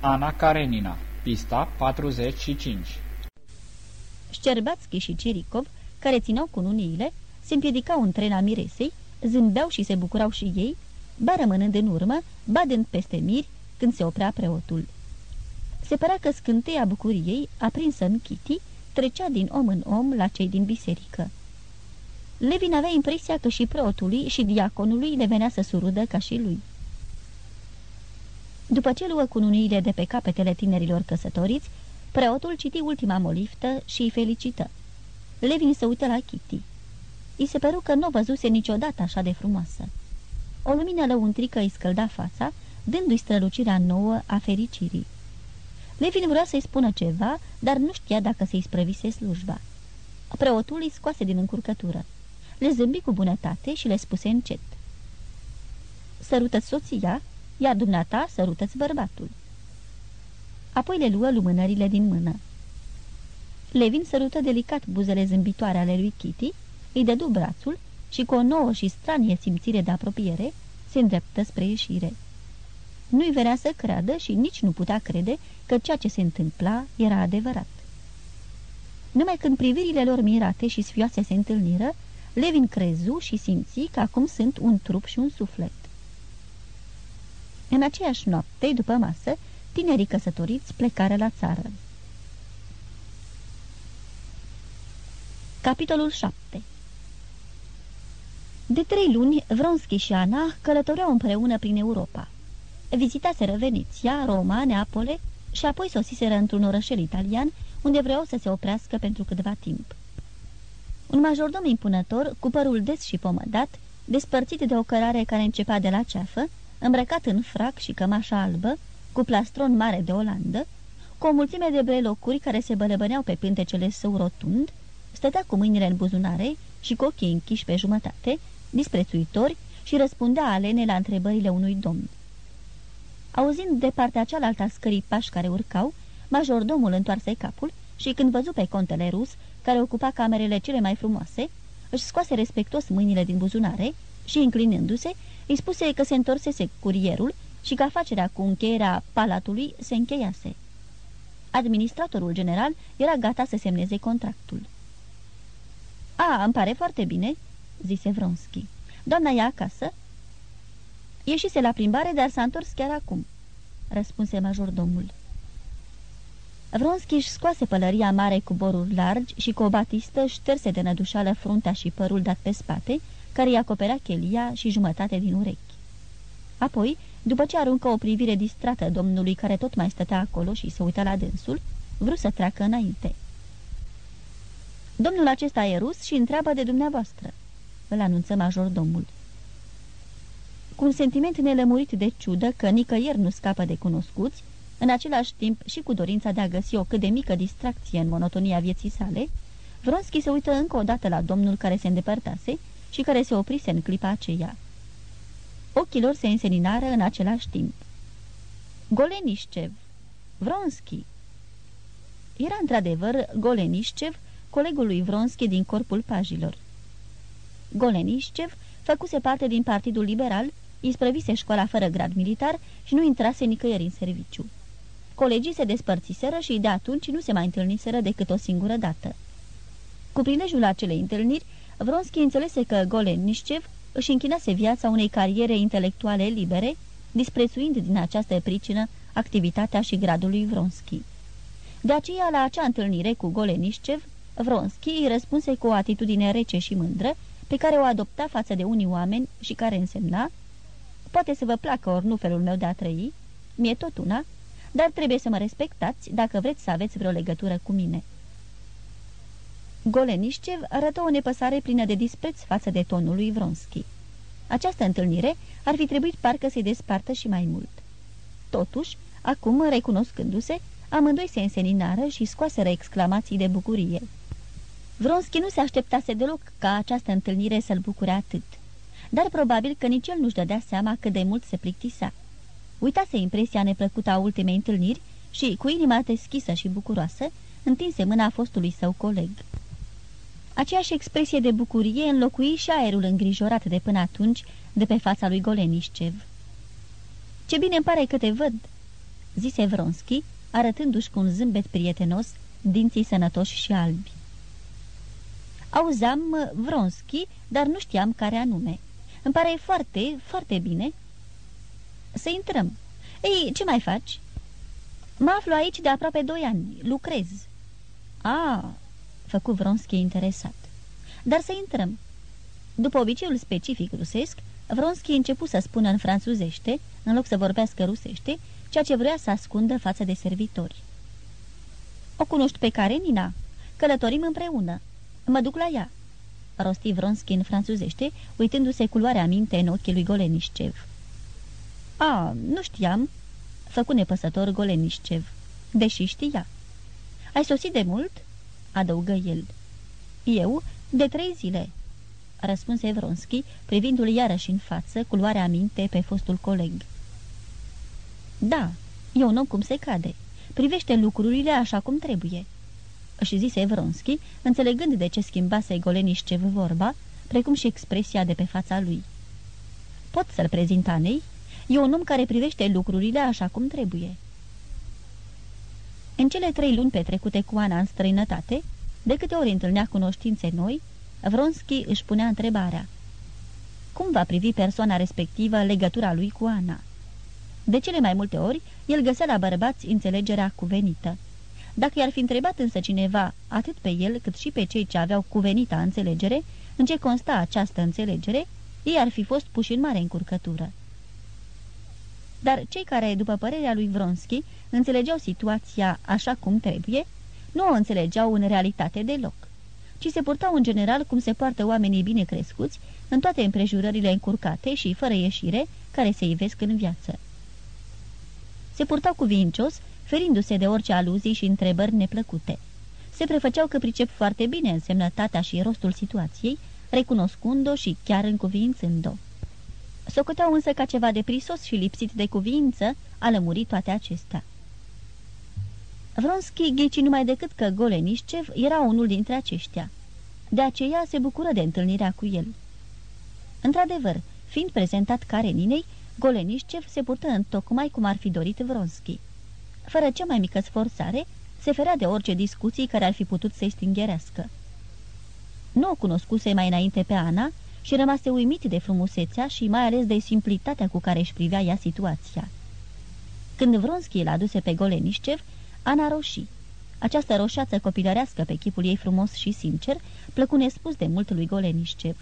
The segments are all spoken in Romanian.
Ana Karenina, pista 45 Șcerbațchi și Ciricov, care țineau cununiile, se împiedicau în trena miresei, zâmbeau și se bucurau și ei, ba rămânând în urmă, ba dând peste miri, când se oprea preotul. Se părea că scânteia bucuriei, aprinsă în Kitty, trecea din om în om la cei din biserică. Levin avea impresia că și preotului și diaconului le venea să surudă ca și lui. După ce luă cununiile de pe capetele tinerilor căsătoriți, preotul citi ultima moliftă și îi felicită. Levin se uită la Kitty. I se păru că nu văzuse niciodată așa de frumoasă. O lumină lăuntrică îi scălda fața, dându-i strălucirea nouă a fericirii. Levin vrea să-i spună ceva, dar nu știa dacă se-i sprăvise slujba. Preotul îi scoase din încurcătură. Le zâmbi cu bunătate și le spuse încet. sărută soția, iar dumneata sărută-ți bărbatul. Apoi le luă lumânările din mână. Levin sărută delicat buzele zâmbitoare ale lui Kitty, îi dădu brațul și cu o nouă și stranie simțire de apropiere se îndreptă spre ieșire. Nu-i venea să creadă și nici nu putea crede că ceea ce se întâmpla era adevărat. Numai când privirile lor mirate și sfioase se întâlniră, Levin crezu și simți că acum sunt un trup și un suflet. În aceeași noapte, după masă, tinerii căsătoriți plecară la țară. Capitolul 7 De trei luni, Vronski și Ana călătoreau împreună prin Europa. Vizitaseră Veneția, Roma, Neapole și apoi sosiseră într-un orășel italian unde vreau să se oprească pentru câtva timp. Un majordom impunător, cu părul des și pomădat, despărțit de o cărare care începea de la ceafă, îmbrăcat în frac și cămașa albă, cu plastron mare de Olandă, cu o mulțime de brelocuri care se bălăbăneau pe pântecele său rotund, stătea cu mâinile în buzunare și cu ochii închiși pe jumătate, disprețuitori, și răspundea alene la întrebările unui domn. Auzind de partea cealaltă a scării pași care urcau, majordomul întoarse capul și când văzu pe contele rus, care ocupa camerele cele mai frumoase, își scoase respectos mâinile din buzunare și, înclinându-se, îi spuse că se întorsese curierul și că afacerea cu încheierea palatului se încheiase. Administratorul general era gata să semneze contractul. A, îmi pare foarte bine," zise Vronski. Doamna e acasă?" Ieșise la plimbare, dar s-a întors chiar acum," răspunse majordomul. Vronski își scoase pălăria mare cu boruri largi și cu o batistă șterse de nădușală fruntea și părul dat pe spate, care îi acoperea chelia și jumătate din urechi. Apoi, după ce aruncă o privire distrată domnului care tot mai stătea acolo și se uita la dânsul, vrut să treacă înainte. Domnul acesta e rus și întreabă de dumneavoastră," îl anunță majordomul. Cu un sentiment nelămurit de ciudă că nicăieri nu scapă de cunoscuți, în același timp și cu dorința de a găsi o cât de mică distracție în monotonia vieții sale, Vronski se uită încă o dată la domnul care se îndepărtase și care se oprise în clipa aceea. Ochii lor se înseninară în același timp. Golenișcev! Vronski! Era într-adevăr Golenișcev, colegul lui Vronski din corpul pajilor. Golenișcev făcuse parte din Partidul Liberal, isprăvise școala fără grad militar și nu intrase nicăieri în serviciu. Colegii se despărțiseră și de atunci nu se mai întâlniseră decât o singură dată. Cu prilejul acelei întâlniri, Vronski înțelese că Golen Nișcev își închinase viața unei cariere intelectuale libere, disprețuind din această pricină activitatea și gradul lui Vronski. De aceea, la acea întâlnire cu Golenișcev, Vronski îi răspunse cu o atitudine rece și mândră, pe care o adopta față de unii oameni și care însemna Poate să vă placă ori nu felul meu de a trăi, mie tot una, dar trebuie să mă respectați dacă vreți să aveți vreo legătură cu mine." Golenișcev arătă o nepăsare plină de dispreț față de tonul lui Vronski. Această întâlnire ar fi trebuit parcă să-i despartă și mai mult. Totuși, acum, recunoscându-se, amândoi se înseninară și scoaseră exclamații de bucurie. Vronski nu se așteptase deloc ca această întâlnire să-l bucure atât, dar probabil că nici el nu-și dădea seama cât de mult se plictisea. Uitase impresia neplăcută a ultimei întâlniri și, cu inima deschisă și bucuroasă, întinse mâna fostului său coleg. Aceeași expresie de bucurie înlocui și aerul îngrijorat de până atunci de pe fața lui Golenișcev. Ce bine îmi pare că te văd!" zise Vronski, arătându-și cu un zâmbet prietenos dinții sănătoși și albi. Auzam Vronski, dar nu știam care anume. Îmi pare foarte, foarte bine. Să intrăm. Ei, ce mai faci? Mă aflu aici de aproape doi ani. Lucrez. A, făcu Vronski interesat. Dar să intrăm. După obiceiul specific rusesc, Vronski începu să spună în franțuzește, în loc să vorbească rusește, ceea ce vrea să ascundă față de servitori. O cunoști pe Karenina? Călătorim împreună. Mă duc la ea." Rosti Vronski în franțuzește, uitându-se cu luarea minte în ochii lui Golenișcev. A, nu știam," făcu nepăsător Golenișcev, deși știa. Ai sosit de mult?" Adăugă el. Eu, de trei zile," răspunse Vronski, privindu-l iarăși în față, cu luarea minte pe fostul coleg. Da, e un om cum se cade. Privește lucrurile așa cum trebuie." își zise Vronski, înțelegând de ce schimbase Golenișcev vorba, precum și expresia de pe fața lui. Pot să-l prezint Anei? E un om care privește lucrurile așa cum trebuie." În cele trei luni petrecute cu Ana în străinătate, de câte ori întâlnea cunoștințe noi, Vronski își punea întrebarea. Cum va privi persoana respectivă legătura lui cu Ana? De cele mai multe ori, el găsea la bărbați înțelegerea cuvenită. Dacă i-ar fi întrebat însă cineva, atât pe el cât și pe cei ce aveau cuvenita înțelegere, în ce consta această înțelegere, ei ar fi fost puși în mare încurcătură. Dar cei care, după părerea lui Vronski, înțelegeau situația așa cum trebuie, nu o înțelegeau în realitate deloc, ci se purtau în general cum se poartă oamenii bine crescuți în toate împrejurările încurcate și fără ieșire care se ivesc în viață. Se purtau cuvincios ferindu-se de orice aluzii și întrebări neplăcute. Se prefăceau că pricep foarte bine însemnătatea și rostul situației, recunoscând-o și chiar încuviințând-o. Socoteau însă ca ceva de prisos și lipsit de cuviință a lămuri toate acestea. Vronski ghici numai decât că Golenișcev era unul dintre aceștia. De aceea se bucură de întâlnirea cu el. Într-adevăr, fiind prezentat Kareninei, Golenișcev se purtă în tocmai cum ar fi dorit Vronski fără cea mai mică sforțare, se ferea de orice discuții care ar fi putut să-i stingherească. Nu o cunoscuse mai înainte pe Ana și rămase uimit de frumusețea și mai ales de simplitatea cu care își privea ea situația. Când Vronski l-a aduse pe Golenișcev, Ana roșii. Această roșață copilărească pe chipul ei frumos și sincer plăcu nespus de mult lui Golenișcev.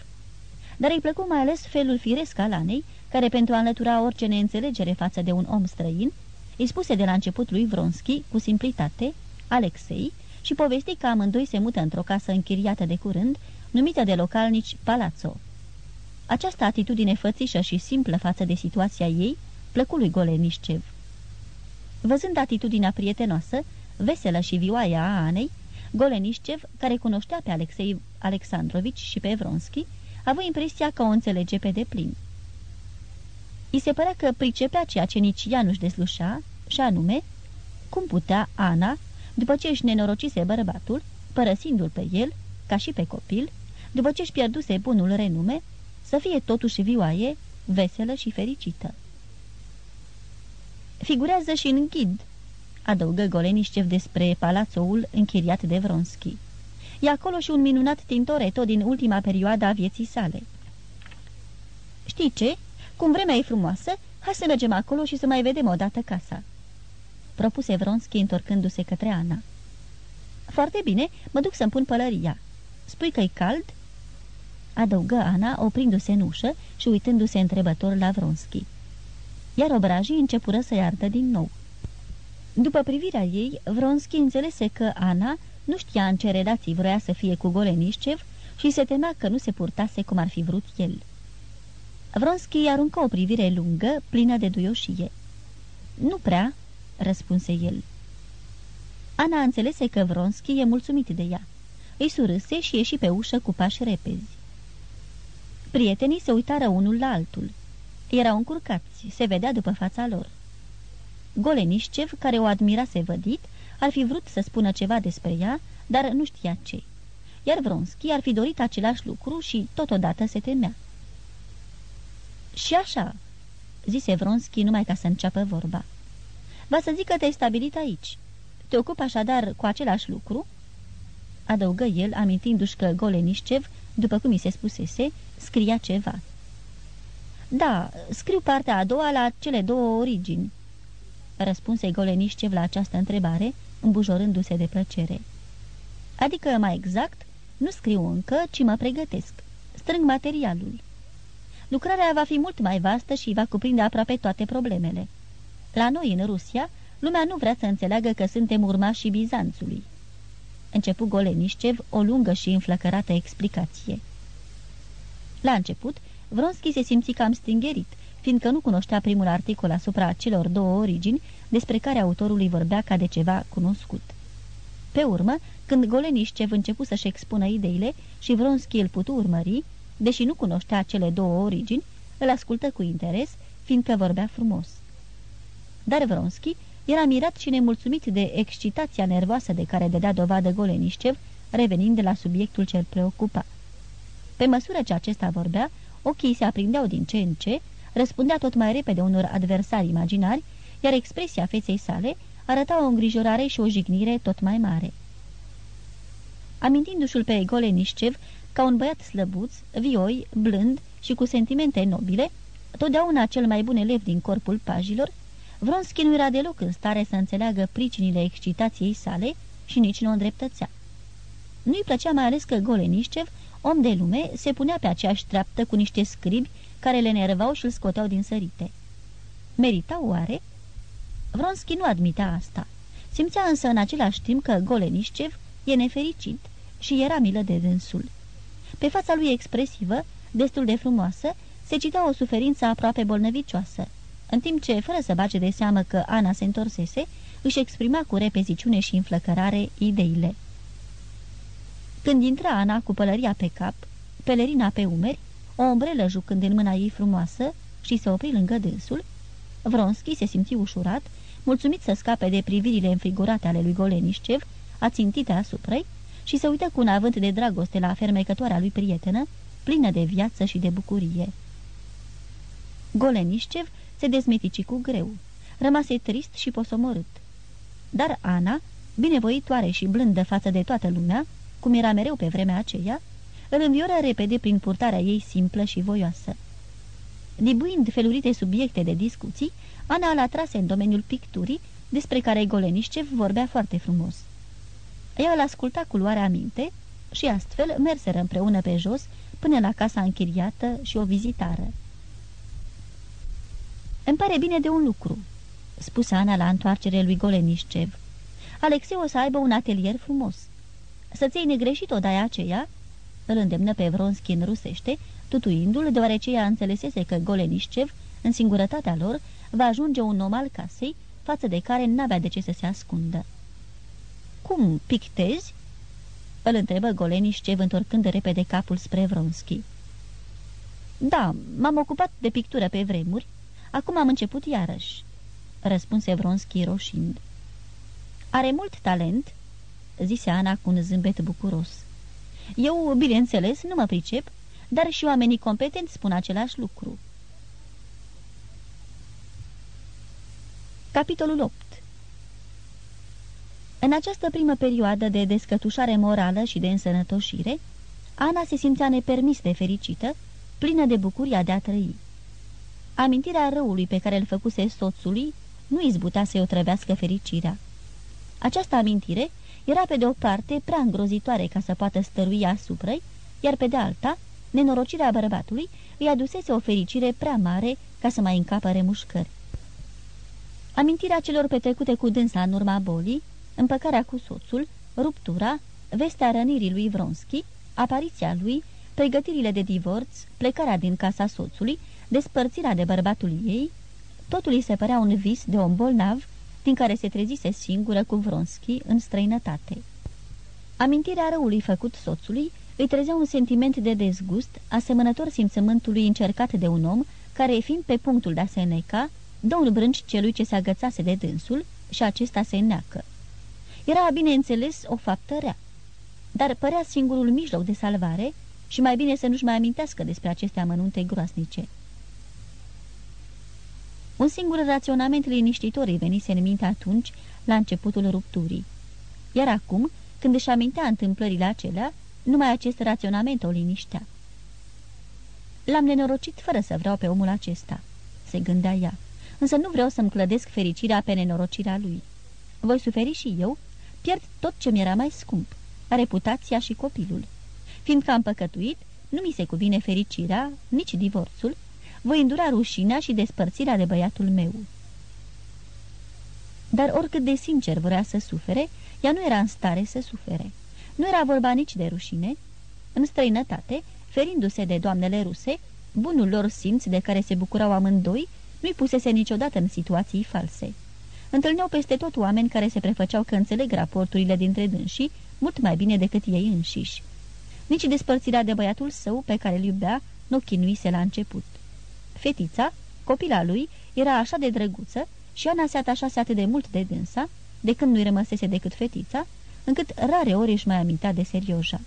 Dar îi plăcu mai ales felul firesc al Anei, care pentru a înlătura orice neînțelegere față de un om străin, îi spuse de la început lui Vronski, cu simplitate, Alexei, și povesti că amândoi se mută într-o casă închiriată de curând, numită de localnici Palazzo. Această atitudine fățișă și simplă față de situația ei plăcu lui Golenișcev. Văzând atitudinea prietenoasă, veselă și vioaia a Anei, Golenișcev, care cunoștea pe Alexei Alexandrovici și pe Vronski, avea impresia că o înțelege pe deplin. I se părea că pricepea ceea ce nici ea nu-și deslușa, și anume, cum putea Ana, după ce își nenorocise bărbatul, părăsindu-l pe el, ca și pe copil, după ce își pierduse bunul renume, să fie totuși vioaie, veselă și fericită. Figurează și în ghid, adăugă Golenișcev despre palațoul închiriat de Vronski. E acolo și un minunat tintoreto din ultima perioadă a vieții sale. Știi ce? Cum vremea e frumoasă, hai să mergem acolo și să mai vedem odată casa." Propuse Vronski întorcându-se către Ana. Foarte bine, mă duc să-mi pun pălăria. Spui că e cald?" Adăugă Ana, oprindu-se în ușă și uitându-se întrebător la Vronski. Iar obrajii începură să-i ardă din nou. După privirea ei, Vronski înțelese că Ana nu știa în ce relații vrea să fie cu Golenișcev și se temea că nu se purtase cum ar fi vrut el. Vronski aruncă o privire lungă, plină de duioșie. Nu prea," răspunse el. Ana înțelese că Vronski e mulțumit de ea. Îi surâse și ieși pe ușă cu pași repezi. Prietenii se uitară unul la altul. Erau încurcați, se vedea după fața lor. Golenișcev, care o admirase vădit, ar fi vrut să spună ceva despre ea, dar nu știa ce. Iar Vronski ar fi dorit același lucru și totodată se temea. Și așa, zise Vronski numai ca să înceapă vorba. Va să zic că te-ai stabilit aici. Te ocupi așadar cu același lucru?" Adăugă el, amintindu-și că Golenișcev, după cum i se spusese, scria ceva. Da, scriu partea a doua la cele două origini," răspunse Golenișcev la această întrebare, îmbujorându-se de plăcere. Adică, mai exact, nu scriu încă, ci mă pregătesc. Strâng materialul. Lucrarea va fi mult mai vastă și va cuprinde aproape toate problemele. La noi, în Rusia, lumea nu vrea să înțeleagă că suntem urmașii Bizanțului. Începu Golenișcev o lungă și înflăcărată explicație. La început, Vronski se simți cam stingerit, fiindcă nu cunoștea primul articol asupra celor două origini despre care autorul îi vorbea ca de ceva cunoscut. Pe urmă, când Golenișcev începu să-și expună ideile și Vronski îl putu urmări, deși nu cunoștea cele două origini, îl ascultă cu interes, fiindcă vorbea frumos. Dar Vronski era mirat și nemulțumit de excitația nervoasă de care dădea dovadă Golenișcev, revenind de la subiectul ce îl preocupa. Pe măsură ce acesta vorbea, ochii se aprindeau din ce în ce, răspundea tot mai repede unor adversari imaginari, iar expresia feței sale arăta o îngrijorare și o jignire tot mai mare. Amintindu-și-l pe Golenișcev ca un băiat slăbuț, vioi, blând și cu sentimente nobile, totdeauna cel mai bun elev din corpul pajilor, Vronski nu era deloc în stare să înțeleagă pricinile excitației sale și nici nu o îndreptățea. Nu-i plăcea mai ales că Golenișcev, om de lume, se punea pe aceeași treaptă cu niște scribi care le nervau și îl scoteau din sărite. Merita oare? Vronski nu admitea asta. Simțea însă în același timp că Golenișcev e nefericit și era milă de dânsul. Pe fața lui expresivă, destul de frumoasă, se cita o suferință aproape bolnăvicioasă, în timp ce, fără să bage de seamă că Ana se întorsese, își exprima cu repeziciune și înflăcărare ideile. Când intra Ana cu pălăria pe cap, pelerina pe umeri, o ombrelă jucând în mâna ei frumoasă și se opri lângă dânsul, Vronski se simți ușurat, mulțumit să scape de privirile înfrigurate ale lui Golenișcev, ațintite asupra și se uită cu un avânt de dragoste la fermecătoarea lui prietenă, plină de viață și de bucurie. Golenișcev se dezmetici cu greu. Rămase trist și posomorât. Dar Ana, binevoitoare și blândă față de toată lumea, cum era mereu pe vremea aceea, îl învioră repede prin purtarea ei simplă și voioasă. Dibuind felurite subiecte de discuții, Ana l atrase în domeniul picturii, despre care Golenișcev vorbea foarte frumos. Ea îl asculta cu luarea minte și astfel merseră împreună pe jos până la casa închiriată și o vizitară. Îmi pare bine de un lucru," spuse Ana la întoarcere lui Golenișcev. Alexei o să aibă un atelier frumos. Să-ți iei negreșit odaia aceea?" Îl îndemnă pe Vronski în rusește, tutuindu-l, deoarece ea înțelesese că Golenișcev, în singurătatea lor, va ajunge un om al casei, față de care n-avea de ce să se ascundă. Cum, pictezi?" Îl întrebă Golenișcev întorcând repede capul spre Vronski. Da, m-am ocupat de pictură pe vremuri, Acum am început iarăși," răspunse Vronski roșind. Are mult talent?" Zise Ana cu un zâmbet bucuros. Eu, bineînțeles, nu mă pricep, dar și oamenii competenți spun același lucru." Capitolul 8 În această primă perioadă de descătușare morală și de însănătoșire, Ana se simțea nepermis de fericită, plină de bucuria de a trăi. Amintirea răului pe care îl făcuse soțului nu izbuta să-i otrăvească fericirea. Această amintire era pe de o parte prea îngrozitoare ca să poată stărui asupra iar pe de alta, nenorocirea bărbatului îi adusese o fericire prea mare ca să mai încapă remușcări. Amintirea celor petrecute cu dânsa în urma bolii, împăcarea cu soțul, ruptura, vestea rănirii lui Vronski, apariția lui, pregătirile de divorț, plecarea din casa soțului, despărțirea de bărbatul ei, totul îi se părea un vis de om bolnav, din care se trezise singură cu Vronski în străinătate. Amintirea răului făcut soțului îi trezea un sentiment de dezgust, asemănător simțământului încercat de un om care, fiind pe punctul de a se neca, dă un brânci celui ce se agățase de dânsul și acesta se neacă. Era, bineînțeles, o faptă rea, dar părea singurul mijloc de salvare și mai bine să nu-și mai amintească despre aceste amănunte groasnice. Un singur raționament liniștitor îi venise în minte atunci, la începutul rupturii. Iar acum, când își amintea întâmplările acelea, numai acest raționament o liniștea. L-am nenorocit fără să vreau pe omul acesta, se gândea ea, însă nu vreau să-mi clădesc fericirea pe nenorocirea lui. Voi suferi și eu, pierd tot ce mi-era mai scump, reputația și copilul. Fiindcă am păcătuit, nu mi se cuvine fericirea, nici divorțul, voi îndura rușinea și despărțirea de băiatul meu. Dar oricât de sincer vrea să sufere, ea nu era în stare să sufere. Nu era vorba nici de rușine. În străinătate, ferindu-se de doamnele ruse, bunul lor simț de care se bucurau amândoi, nu-i pusese niciodată în situații false. Întâlneau peste tot oameni care se prefăceau că înțeleg raporturile dintre dânsii mult mai bine decât ei înșiși. Nici despărțirea de băiatul său, pe care îl iubea, nu chinuise la început. Fetița, copila lui, era așa de drăguță și Ana se atașase atât de mult de dânsa, de când nu-i rămăsese decât fetița, încât rare ori își mai amintea de serioja.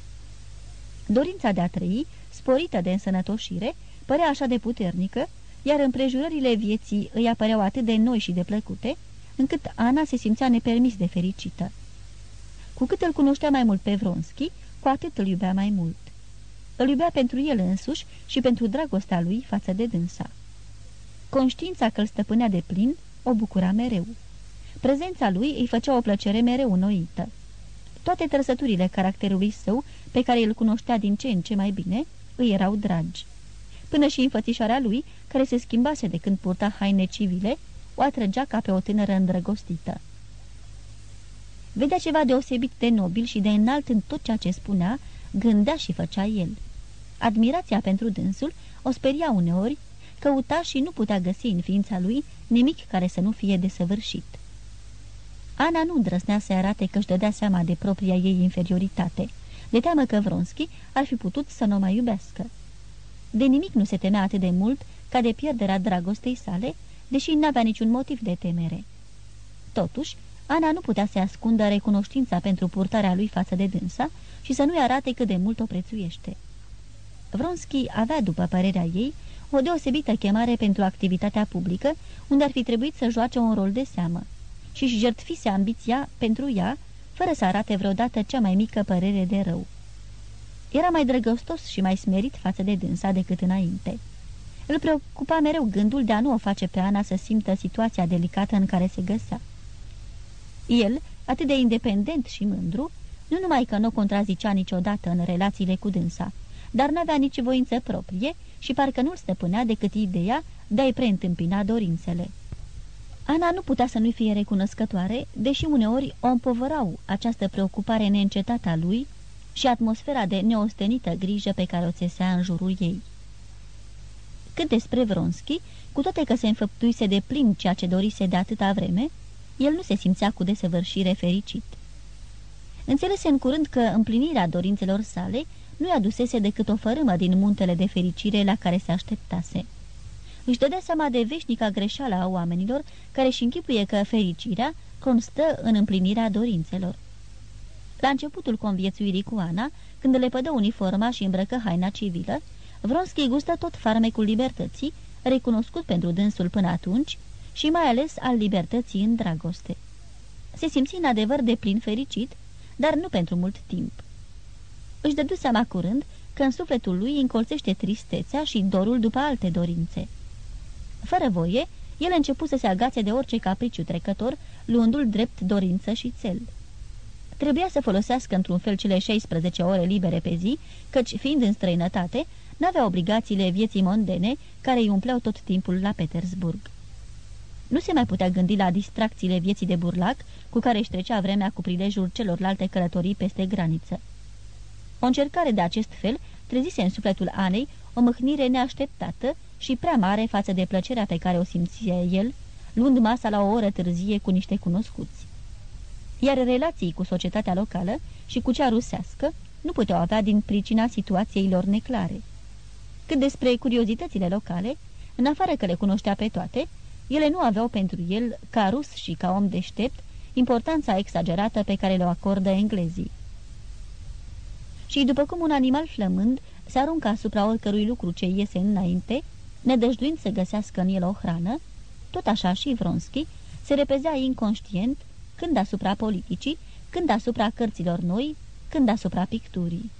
Dorința de a trăi, sporită de însănătoșire, părea așa de puternică, iar împrejurările vieții îi apăreau atât de noi și de plăcute, încât Ana se simțea nepermis de fericită. Cu cât îl cunoștea mai mult pe Vronski, cu atât îl iubea mai mult. Îl iubea pentru el însuși și pentru dragostea lui față de dânsa. Conștiința că îl stăpânea de plin o bucura mereu. Prezența lui îi făcea o plăcere mereu noită. Toate trăsăturile caracterului său, pe care îl cunoștea din ce în ce mai bine, îi erau dragi. Până și înfățișarea lui, care se schimbase de când purta haine civile, o atrăgea ca pe o tânără îndrăgostită. Vedea ceva deosebit de nobil și de înalt în tot ceea ce spunea, gândea și făcea el. Admirația pentru dânsul o speria uneori, căuta și nu putea găsi în ființa lui nimic care să nu fie desăvârșit. Ana nu îndrăsnea să arate că își dădea seama de propria ei inferioritate, de teamă că Vronski ar fi putut să nu mai iubească. De nimic nu se temea atât de mult ca de pierderea dragostei sale, deși n-avea niciun motiv de temere. Totuși, Ana nu putea să ascundă recunoștința pentru purtarea lui față de dânsa și să nu-i arate cât de mult o prețuiește. Vronski avea, după părerea ei, o deosebită chemare pentru activitatea publică, unde ar fi trebuit să joace un rol de seamă și își jertfise ambiția pentru ea, fără să arate vreodată cea mai mică părere de rău. Era mai drăgostos și mai smerit față de dânsa decât înainte. Îl preocupa mereu gândul de a nu o face pe Ana să simtă situația delicată în care se găsea. El, atât de independent și mândru, nu numai că nu contrazicea niciodată în relațiile cu dânsa, dar n-avea nici voință proprie și parcă nu-l stăpânea decât ideea de a-i preîntâmpina dorințele. Ana nu putea să nu-i fie recunoscătoare, deși uneori o împovărau această preocupare neîncetată a lui și atmosfera de neostenită grijă pe care o țesea în jurul ei. Cât despre Vronski, cu toate că se înfăptuise de plin ceea ce dorise de atâta vreme, el nu se simțea cu desăvârșire fericit. Înțelese în curând că împlinirea dorințelor sale nu-i adusese decât o fărâmă din muntele de fericire la care se așteptase. Își dădea seama de veșnica greșeală a oamenilor care își închipuie că fericirea constă în împlinirea dorințelor. La începutul conviețuirii cu Ana, când le pădă uniforma și îmbrăcă haina civilă, Vronski gustă tot farmecul libertății, recunoscut pentru dânsul până atunci, și mai ales al libertății în dragoste. Se simți în adevăr de plin fericit, dar nu pentru mult timp. Își dădu seama curând că în sufletul lui încolțește tristețea și dorul după alte dorințe. Fără voie, el început să se agațe de orice capriciu trecător, luându-l drept dorință și cel. Trebuia să folosească într-un fel cele 16 ore libere pe zi, căci, fiind în străinătate, n-avea obligațiile vieții mondene care îi umpleau tot timpul la Petersburg. Nu se mai putea gândi la distracțiile vieții de burlac cu care își trecea vremea cu prilejul celorlalte călătorii peste graniță. O încercare de acest fel trezise în sufletul Anei o mâhnire neașteptată și prea mare față de plăcerea pe care o simția el, luând masa la o oră târzie cu niște cunoscuți. Iar relații cu societatea locală și cu cea rusească nu puteau avea din pricina situației lor neclare. Cât despre curiozitățile locale, în afară că le cunoștea pe toate, ele nu aveau pentru el, ca rus și ca om deștept, importanța exagerată pe care le acordă englezii. Și după cum un animal flămând se aruncă asupra oricărui lucru ce iese înainte, nedăjduind să găsească în el o hrană, tot așa și Vronski, se repezea inconștient, când asupra politicii, când asupra cărților noi, când asupra picturii.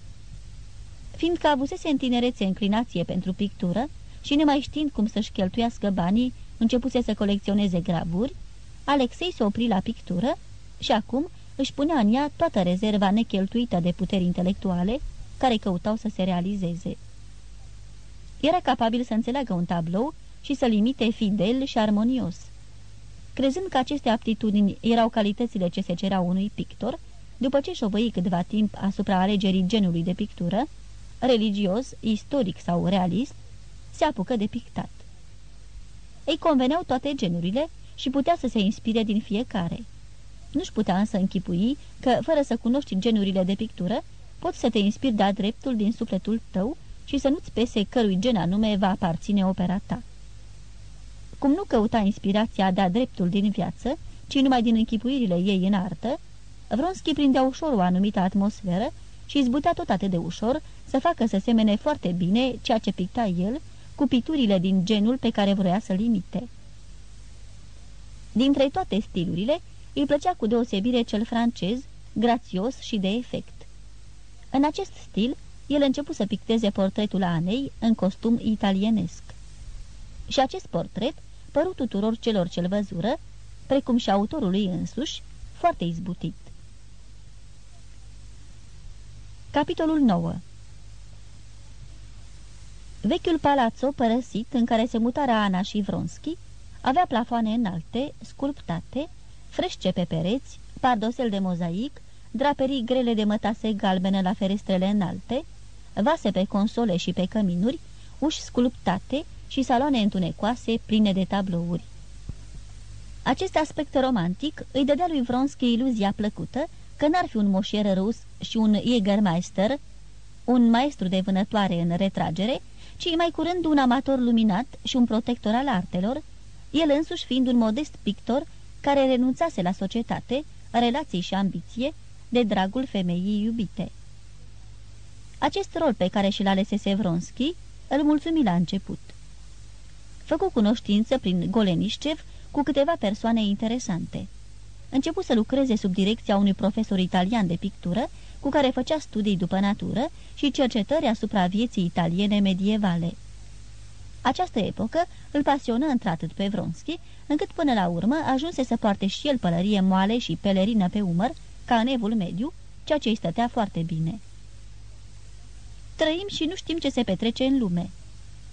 Fiindcă avusese în tinerețe înclinație pentru pictură și nemai știind cum să-și cheltuiască banii, începuse să colecționeze gravuri, Alexei se opri la pictură și acum își punea în ea toată rezerva necheltuită de puteri intelectuale care căutau să se realizeze. Era capabil să înțeleagă un tablou și să-l imite fidel și armonios. Crezând că aceste aptitudini erau calitățile ce se cerau unui pictor, după ce șovăi câtva timp asupra alegerii genului de pictură, religios, istoric sau realist, se apucă de pictat. Ei conveneau toate genurile și putea să se inspire din fiecare. Nu-și putea însă închipui că, fără să cunoști genurile de pictură, poți să te inspiri de-a dreptul din sufletul tău și să nu-ți pese cărui gen anume va aparține opera ta. Cum nu căuta inspirația de-a dreptul din viață, ci numai din închipuirile ei în artă, Vronski prindea ușor o anumită atmosferă și izbutea tot atât de ușor să facă să semene foarte bine ceea ce picta el cu picturile din genul pe care vrea să-l imite. Dintre toate stilurile, îi plăcea cu deosebire cel francez, grațios și de efect. În acest stil, el început să picteze portretul Anei în costum italienesc. Și acest portret păru tuturor celor ce-l văzură, precum și autorului însuși, foarte izbutit. Capitolul 9 Vechiul palazzo părăsit, în care se mutara Ana și Vronski, avea plafoane înalte, sculptate, frește pe pereți, pardosel de mozaic, draperii grele de mătase galbenă la ferestrele înalte, vase pe console și pe căminuri, uși sculptate și saloane întunecoase pline de tablouri. Acest aspect romantic îi dădea lui Vronski iluzia plăcută că n-ar fi un moșier rus și un Jägermeister, un maestru de vânătoare în retragere, ci mai curând un amator luminat și un protector al artelor, el însuși fiind un modest pictor care renunțase la societate, relații și ambiție, de dragul femeii iubite. Acest rol pe care și-l alesese Vronski îl mulțumi la început. Făcu cunoștință prin Golenișcev cu câteva persoane interesante. Începu să lucreze sub direcția unui profesor italian de pictură, cu care făcea studii după natură și cercetări asupra vieții italiene medievale. Această epocă îl pasionă într-atât pe Vronski, încât până la urmă ajunse să poarte și el pălărie moale și pelerină pe umăr, ca în evul mediu, ceea ce îi stătea foarte bine. Trăim și nu știm ce se petrece în lume,"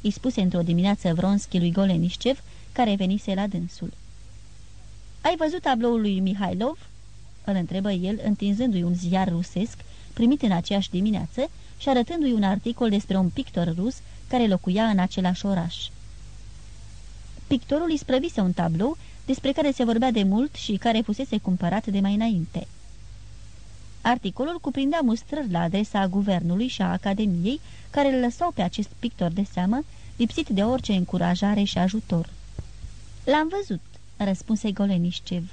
îi spuse într-o dimineață Vronski lui Golenișcev, care venise la dânsul. Ai văzut tabloul lui Mihailov?" îl întrebă el, întinzându-i un ziar rusesc, primit în aceeași dimineață și arătându-i un articol despre un pictor rus care locuia în același oraș. Pictorul îi sprăvise un tablou despre care se vorbea de mult și care fusese cumpărat de mai înainte. Articolul cuprindea mustrări la adresa guvernului și a Academiei, care îl lăsau pe acest pictor de seamă, lipsit de orice încurajare și ajutor. L-am văzut," răspunse Golenișcev.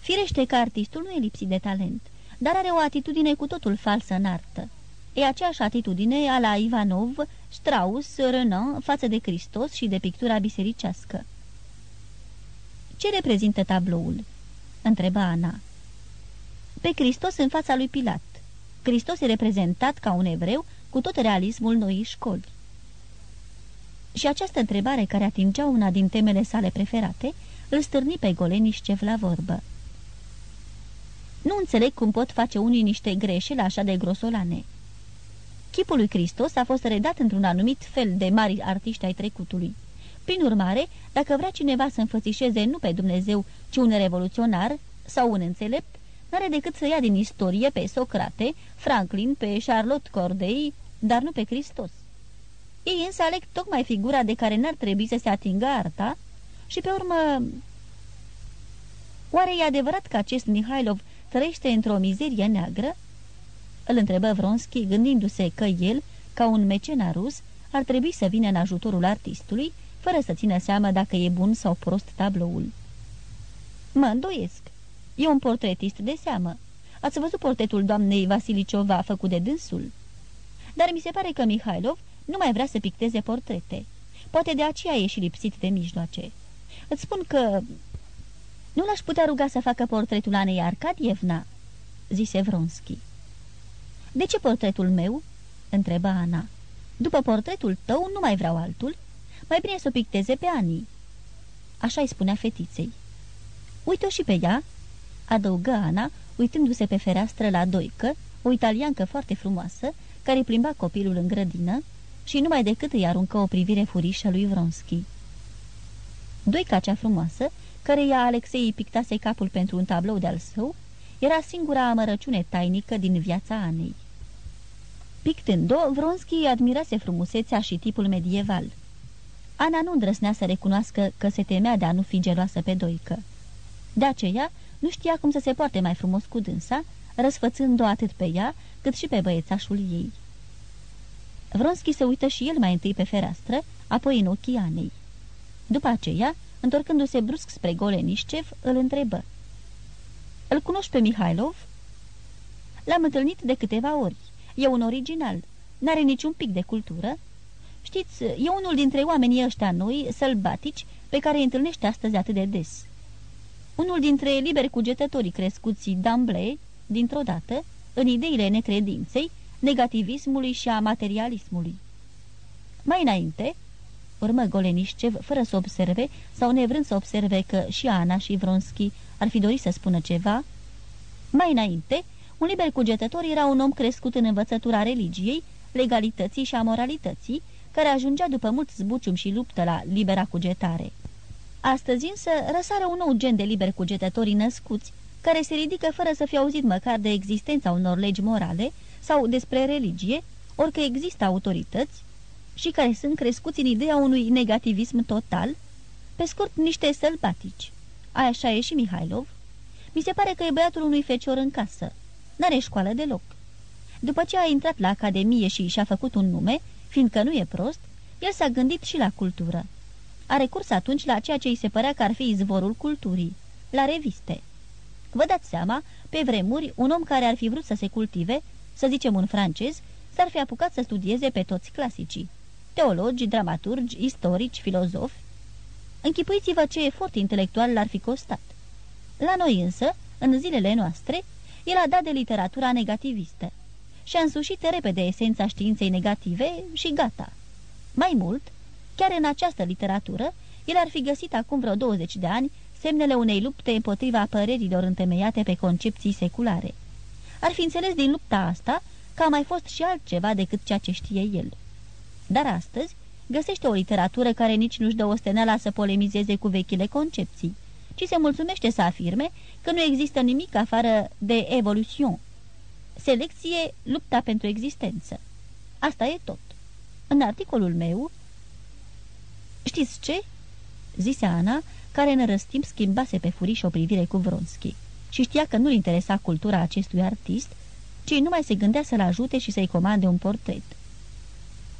Firește că artistul nu e lipsit de talent, dar are o atitudine cu totul falsă în artă. E aceeași atitudine a la Ivanov, Strauss, Renan față de Hristos și de pictura bisericească. Ce reprezintă tabloul?" întreba Ana. Pe Hristos în fața lui Pilat. Hristos e reprezentat ca un evreu cu tot realismul noii școli. Și această întrebare, care atingea una din temele sale preferate, îl stârni pe Golenișcev la vorbă. Nu înțeleg cum pot face unii niște greșeli așa de grosolane. Chipul lui Hristos a fost redat într-un anumit fel de mari artiști ai trecutului. Prin urmare, dacă vrea cineva să înfățișeze nu pe Dumnezeu, ci un revoluționar sau un înțelept, n-are decât să ia din istorie pe Socrate, Franklin, pe Charlotte Corday, dar nu pe Hristos. Ei însă aleg tocmai figura de care n-ar trebui să se atingă arta și pe urmă... Oare e adevărat că acest Mihailov trăiește într-o mizerie neagră? Îl întrebă Vronski, gândindu-se că el, ca un mecena rus, ar trebui să vină în ajutorul artistului, fără să țină seama dacă e bun sau prost tabloul. Mă îndoiesc. E un portretist de seamă. Ați văzut portretul doamnei Vasiliciova făcut de dânsul? Dar mi se pare că Mihailov nu mai vrea să picteze portrete. Poate de aceea e și lipsit de mijloace. Îți spun că... Nu l-aș putea ruga să facă portretul Anei Arcadievna?" zise Vronski. De ce portretul meu?" întreba Ana. După portretul tău nu mai vreau altul. Mai bine să o picteze pe Ani." Așa îi spunea fetiței. Uite-o și pe ea," adăugă Ana, uitându-se pe fereastră la Doică, o italiancă foarte frumoasă, care plimba copilul în grădină și numai decât îi aruncă o privire furișă lui Vronski. Doica cea frumoasă, care ea Alexei îi pictase capul pentru un tablou de-al său, era singura amărăciune tainică din viața Anei. Pictând-o, Vronski admirase frumusețea și tipul medieval. Ana nu îndrăsnea să recunoască că se temea de a nu fi geloasă pe Doică. De aceea, nu știa cum să se poarte mai frumos cu dânsa, răsfățând-o atât pe ea, cât și pe băiețașul ei. Vronski se uită și el mai întâi pe fereastră, apoi în ochii Anei. După aceea, întorcându-se brusc spre Golenișcev, îl întrebă. Îl cunoști pe Mihailov?" L-am întâlnit de câteva ori. E un original. N-are niciun pic de cultură. Știți, e unul dintre oamenii ăștia noi, sălbatici, pe care îi întâlnește astăzi atât de des. Unul dintre liberi cugetătorii crescuți d'amble, dintr-o dată, în ideile necredinței, negativismului și a materialismului. Mai înainte, urmă Golenișcev, fără să observe sau nevrând să observe că și Ana și Vronski ar fi dorit să spună ceva, mai înainte, un liber cugetător era un om crescut în învățătura religiei, legalității și a moralității, care ajungea după mult zbucium și luptă la libera cugetare. Astăzi însă răsară un nou gen de liber cugetători născuți, care se ridică fără să fie auzit măcar de existența unor legi morale sau despre religie, orică există autorități, și care sunt crescuți în ideea unui negativism total, pe scurt niște sălbatici. Aia așa e și Mihailov. Mi se pare că e băiatul unui fecior în casă. N-are școală deloc. După ce a intrat la academie și și-a făcut un nume, fiindcă nu e prost, el s-a gândit și la cultură. A recurs atunci la ceea ce îi se părea că ar fi izvorul culturii, la reviste. Vă dați seama, pe vremuri, un om care ar fi vrut să se cultive, să zicem un francez, s-ar fi apucat să studieze pe toți clasicii. Teologi, dramaturgi, istorici, filozofi. Închipuiți-vă ce efort intelectual l-ar fi costat. La noi însă, în zilele noastre, el a dat de literatura negativistă și a însușit repede esența științei negative și gata. Mai mult, chiar în această literatură, el ar fi găsit acum vreo 20 de ani semnele unei lupte împotriva părerilor întemeiate pe concepții seculare. Ar fi înțeles din lupta asta că a mai fost și altceva decât ceea ce știe el. Dar astăzi găsește o literatură care nici nu-și dă osteneala să polemizeze cu vechile concepții, ci se mulțumește să afirme că nu există nimic afară de evoluțion. Selecție, lupta pentru existență. Asta e tot. În articolul meu... Știți ce? zise Ana, care în răstimp schimbase pe furiș o privire cu Vronski și știa că nu-l interesa cultura acestui artist, ci numai se gândea să-l ajute și să-i comande un portret.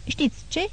Știți ce?"